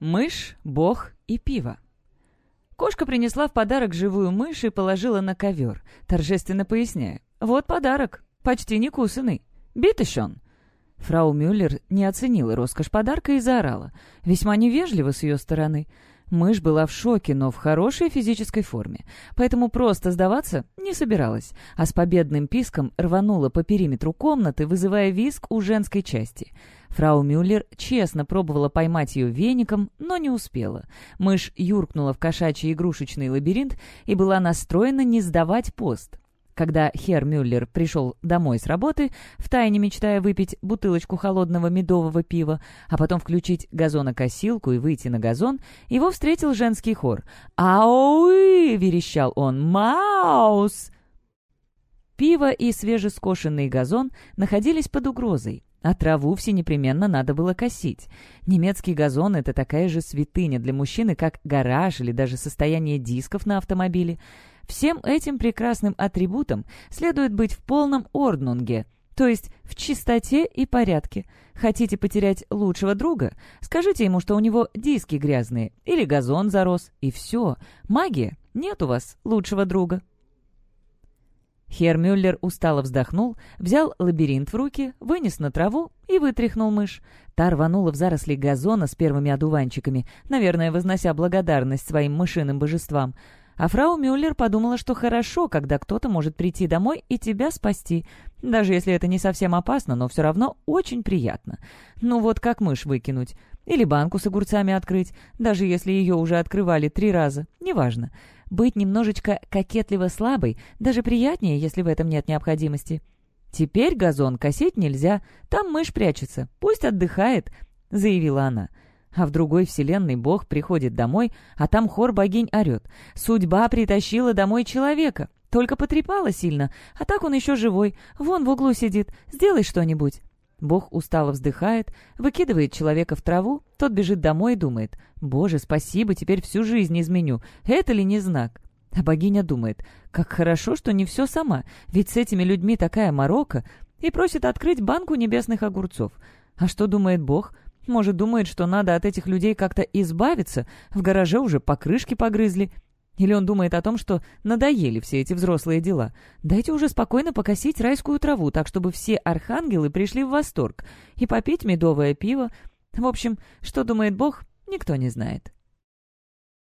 Мышь, бог и пиво. Кошка принесла в подарок живую мышь и положила на ковер, торжественно поясняя. «Вот подарок, почти не кусанный. Битышон». Фрау Мюллер не оценила роскошь подарка и заорала. Весьма невежливо с ее стороны. Мышь была в шоке, но в хорошей физической форме, поэтому просто сдаваться не собиралась, а с победным писком рванула по периметру комнаты, вызывая визг у женской части. Фрау Мюллер честно пробовала поймать ее веником, но не успела. Мышь юркнула в кошачий игрушечный лабиринт и была настроена не сдавать пост. Когда Хер Мюллер пришел домой с работы, втайне мечтая выпить бутылочку холодного медового пива, а потом включить газонокосилку и выйти на газон, его встретил женский хор. «Ауи!» — верещал он. «Маус!» Пиво и свежескошенный газон находились под угрозой. А траву все непременно надо было косить. Немецкий газон — это такая же святыня для мужчины, как гараж или даже состояние дисков на автомобиле. Всем этим прекрасным атрибутам следует быть в полном орднунге, то есть в чистоте и порядке. Хотите потерять лучшего друга? Скажите ему, что у него диски грязные или газон зарос, и все. Магия. Нет у вас лучшего друга. Хермюллер устало вздохнул, взял лабиринт в руки, вынес на траву и вытряхнул мышь. Та рванула в заросли газона с первыми одуванчиками, наверное, вознося благодарность своим мышиным божествам. А фрау Мюллер подумала, что хорошо, когда кто-то может прийти домой и тебя спасти. Даже если это не совсем опасно, но все равно очень приятно. Ну вот как мышь выкинуть. Или банку с огурцами открыть, даже если ее уже открывали три раза. Неважно. Быть немножечко кокетливо слабой даже приятнее, если в этом нет необходимости. «Теперь газон косить нельзя, там мышь прячется, пусть отдыхает», — заявила она. А в другой вселенной бог приходит домой, а там хор богинь орет. Судьба притащила домой человека. Только потрепала сильно, а так он еще живой. Вон в углу сидит. Сделай что-нибудь. Бог устало вздыхает, выкидывает человека в траву, тот бежит домой и думает, «Боже, спасибо, теперь всю жизнь изменю. Это ли не знак?» А богиня думает, «Как хорошо, что не все сама, ведь с этими людьми такая морока», и просит открыть банку небесных огурцов. А что думает Бог? Может, думает, что надо от этих людей как-то избавиться, в гараже уже покрышки погрызли. Или он думает о том, что надоели все эти взрослые дела. Дайте уже спокойно покосить райскую траву, так чтобы все архангелы пришли в восторг, и попить медовое пиво. В общем, что думает Бог, никто не знает.